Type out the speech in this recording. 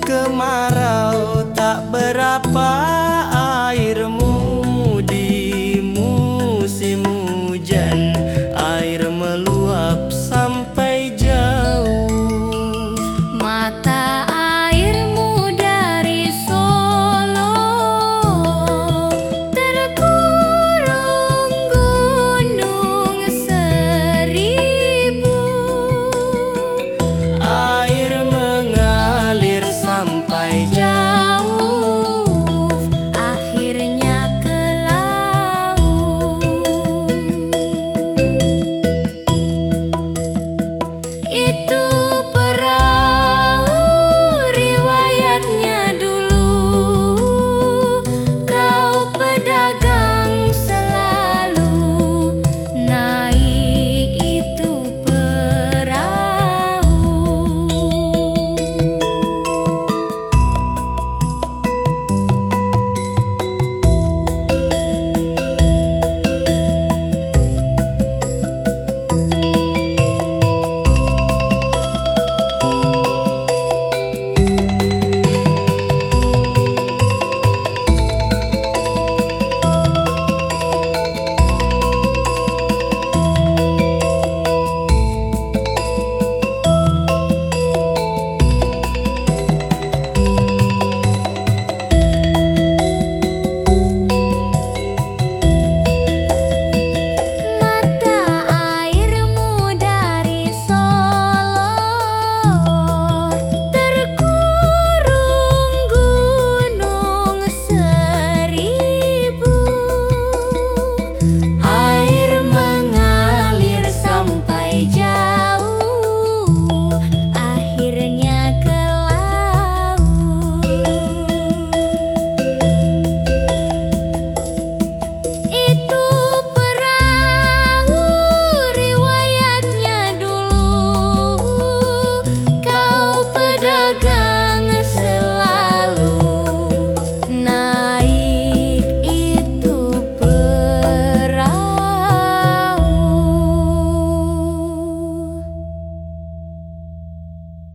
kemarau.